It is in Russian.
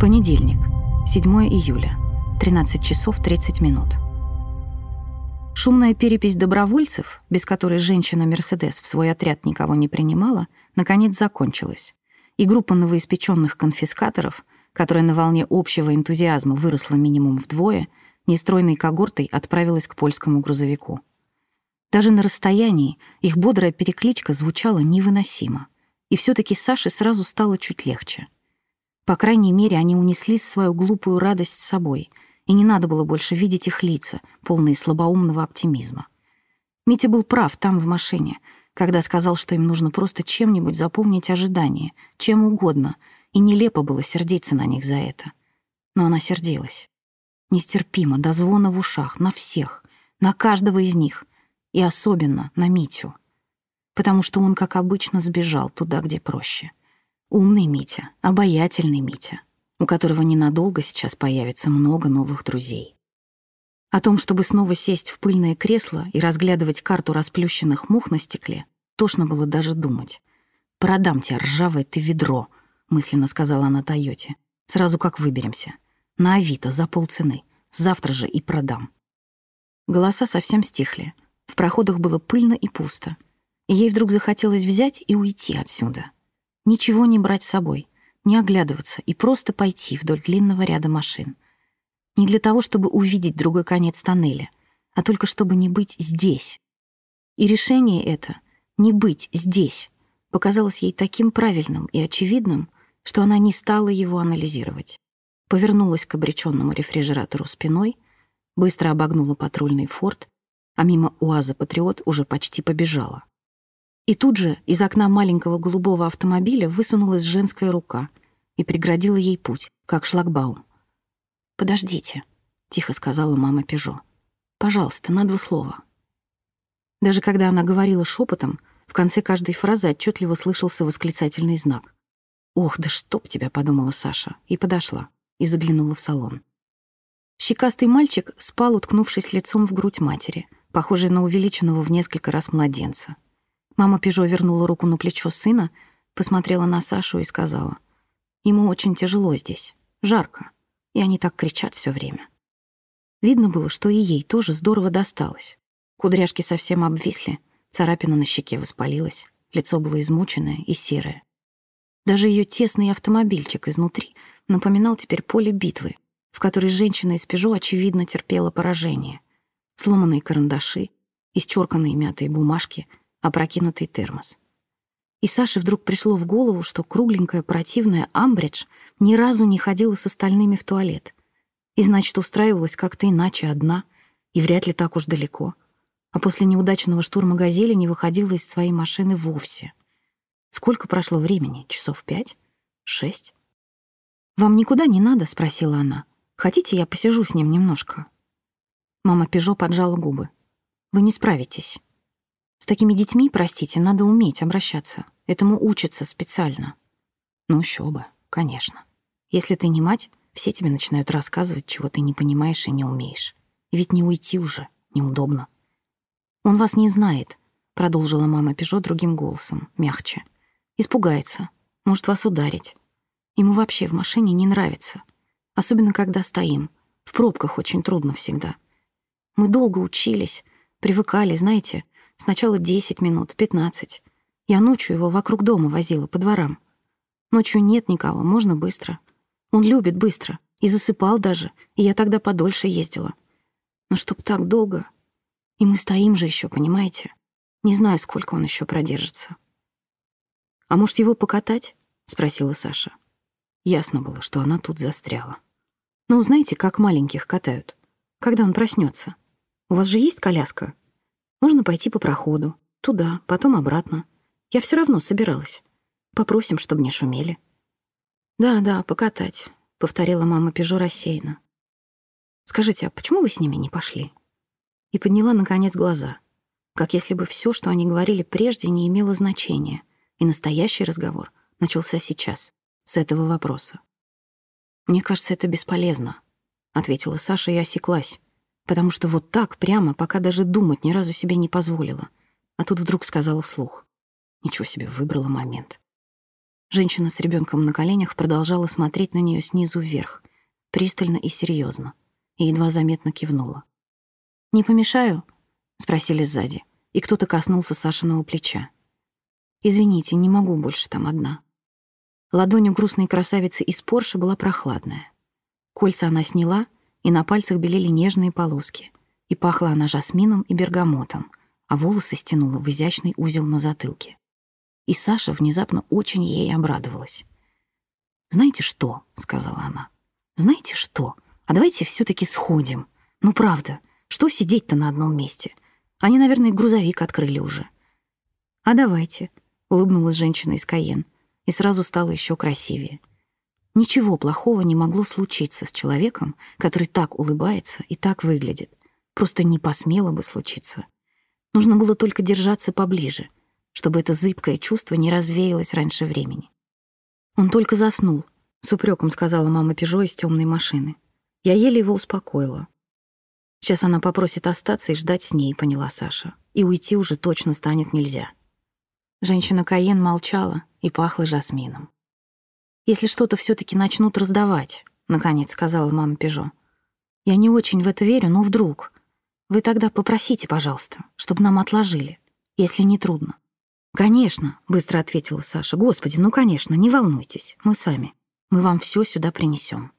Понедельник, 7 июля, 13 часов 30 минут. Шумная перепись добровольцев, без которой женщина Мерседес в свой отряд никого не принимала, наконец закончилась, и группа новоиспеченных конфискаторов, которая на волне общего энтузиазма выросла минимум вдвое, нестройной когортой отправилась к польскому грузовику. Даже на расстоянии их бодрая перекличка звучала невыносимо, и все таки Саше сразу стало чуть легче — по крайней мере, они унесли свою глупую радость с собой, и не надо было больше видеть их лица, полные слабоумного оптимизма. Митя был прав там, в машине, когда сказал, что им нужно просто чем-нибудь заполнить ожидания, чем угодно, и нелепо было сердиться на них за это. Но она сердилась. Нестерпимо, до звона в ушах, на всех, на каждого из них, и особенно на Митю. Потому что он, как обычно, сбежал туда, где проще — Умный Митя, обаятельный Митя, у которого ненадолго сейчас появится много новых друзей. О том, чтобы снова сесть в пыльное кресло и разглядывать карту расплющенных мух на стекле, тошно было даже думать. «Продам тебе, ржавое ты ведро», — мысленно сказала она Тойоте. «Сразу как выберемся. На Авито за полцены. Завтра же и продам». Голоса совсем стихли. В проходах было пыльно и пусто. И ей вдруг захотелось взять и уйти отсюда. Ничего не брать с собой, не оглядываться и просто пойти вдоль длинного ряда машин. Не для того, чтобы увидеть другой конец тоннеля, а только чтобы не быть здесь. И решение это — не быть здесь — показалось ей таким правильным и очевидным, что она не стала его анализировать. Повернулась к обреченному рефрижератору спиной, быстро обогнула патрульный форт, а мимо УАЗа «Патриот» уже почти побежала. И тут же из окна маленького голубого автомобиля высунулась женская рука и преградила ей путь, как шлагбаум. «Подождите», — тихо сказала мама Пежо. «Пожалуйста, на два слова». Даже когда она говорила шепотом, в конце каждой фразы отчетливо слышался восклицательный знак. «Ох, да чтоб тебя!» — подумала Саша, и подошла, и заглянула в салон. Щекастый мальчик спал, уткнувшись лицом в грудь матери, похожий на увеличенного в несколько раз младенца. Мама Пежо вернула руку на плечо сына, посмотрела на Сашу и сказала, «Ему очень тяжело здесь, жарко, и они так кричат все время». Видно было, что и ей тоже здорово досталось. Кудряшки совсем обвисли, царапина на щеке воспалилась, лицо было измученное и серое. Даже ее тесный автомобильчик изнутри напоминал теперь поле битвы, в которой женщина из Пежо, очевидно, терпела поражение. Сломанные карандаши, исчерканные мятые бумажки — опрокинутый термос. И Саше вдруг пришло в голову, что кругленькая противная Амбридж ни разу не ходила с остальными в туалет. И, значит, устраивалась как-то иначе одна, и вряд ли так уж далеко. А после неудачного штурма «Газели» не выходила из своей машины вовсе. Сколько прошло времени? Часов пять? Шесть? «Вам никуда не надо?» — спросила она. «Хотите, я посижу с ним немножко?» Мама Пежо поджала губы. «Вы не справитесь. С такими детьми, простите, надо уметь обращаться. Этому учатся специально. Ну, еще бы, конечно. Если ты не мать, все тебе начинают рассказывать, чего ты не понимаешь и не умеешь. Ведь не уйти уже, неудобно. Он вас не знает, продолжила мама Пежо другим голосом, мягче. Испугается, может вас ударить. Ему вообще в машине не нравится. Особенно, когда стоим. В пробках очень трудно всегда. Мы долго учились, привыкали, знаете, Сначала 10 минут, 15. Я ночью его вокруг дома возила, по дворам. Ночью нет никого, можно быстро. Он любит быстро. И засыпал даже, и я тогда подольше ездила. Но чтоб так долго... И мы стоим же еще, понимаете? Не знаю, сколько он еще продержится. «А может, его покатать?» — спросила Саша. Ясно было, что она тут застряла. «Ну, знаете, как маленьких катают? Когда он проснется? У вас же есть коляска? Можно пойти по проходу. Туда, потом обратно. Я все равно собиралась. Попросим, чтобы не шумели. «Да, да, покатать», — повторила мама Пежо рассеянно. «Скажите, а почему вы с ними не пошли?» И подняла, наконец, глаза, как если бы все, что они говорили прежде, не имело значения, и настоящий разговор начался сейчас, с этого вопроса. «Мне кажется, это бесполезно», — ответила Саша и осеклась, потому что вот так прямо, пока даже думать ни разу себе не позволила. А тут вдруг сказала вслух. Ничего себе, выбрала момент. Женщина с ребенком на коленях продолжала смотреть на нее снизу вверх, пристально и серьезно, и едва заметно кивнула. «Не помешаю?» — спросили сзади, и кто-то коснулся Сашиного плеча. «Извините, не могу больше там одна». Ладонь у грустной красавицы из Порше была прохладная. Кольца она сняла, и на пальцах белели нежные полоски, и пахла она жасмином и бергамотом, а волосы стянула в изящный узел на затылке. И Саша внезапно очень ей обрадовалась. «Знаете что?» — сказала она. «Знаете что? А давайте все таки сходим. Ну, правда, что сидеть-то на одном месте? Они, наверное, грузовик открыли уже». «А давайте», — улыбнулась женщина из Каен, и сразу стала еще красивее. Ничего плохого не могло случиться с человеком, который так улыбается и так выглядит. Просто не посмело бы случиться. Нужно было только держаться поближе, чтобы это зыбкое чувство не развеялось раньше времени. Он только заснул, с упреком сказала мама Пежо из темной машины. Я еле его успокоила. Сейчас она попросит остаться и ждать с ней, поняла Саша. И уйти уже точно станет нельзя. Женщина Каен молчала и пахла жасмином. «Если что-то все таки начнут раздавать», — наконец сказала мама Пежо. «Я не очень в это верю, но вдруг...» Вы тогда попросите, пожалуйста, чтобы нам отложили, если не трудно. Конечно, быстро ответила Саша. Господи, ну конечно, не волнуйтесь, мы сами. Мы вам все сюда принесем.